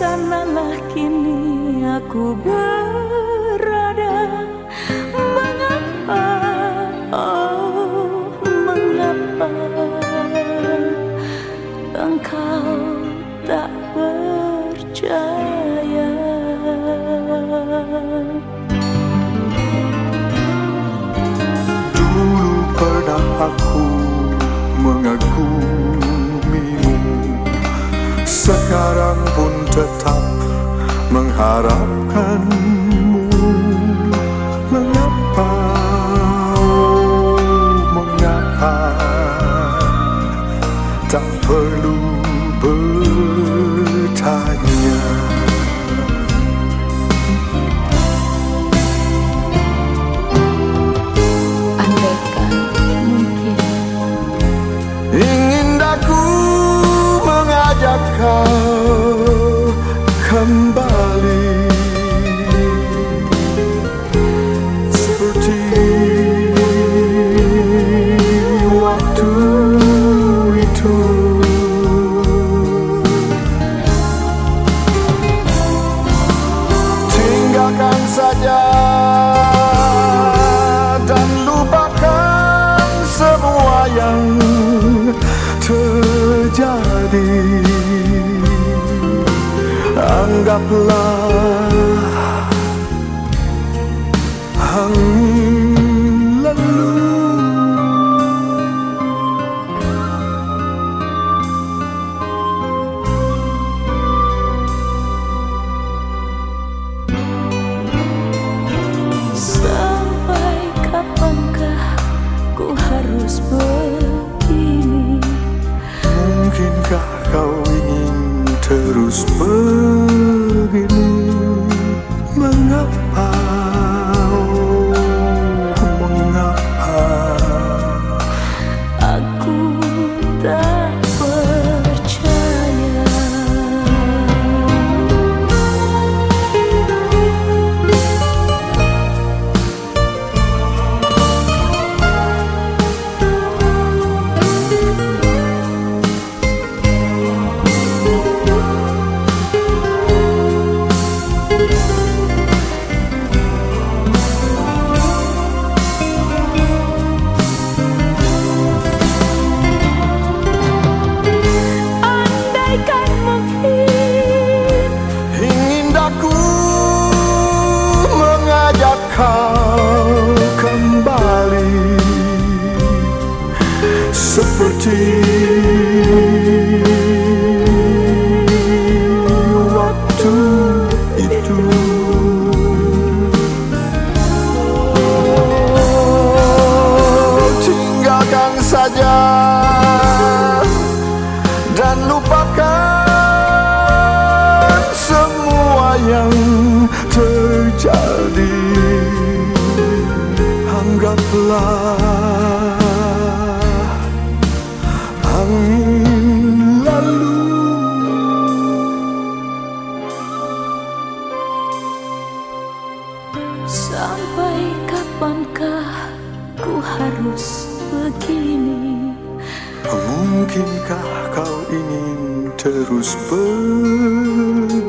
sanalah kini aku berada. Mengapa, oh mengapa Engkau tak percaya tetap mengharapkanmu. Mengapa, mengapa Tak perlu bertanya? Andaikan mungkin. Ingin aku mengajak kau saja dan lupakan semua yang terjadi. Anggaplah Mengapa kau kembali Seperti waktu itu. Oh, Tinggalkan saja harus begini? Mungkinkah kau ingin terus begini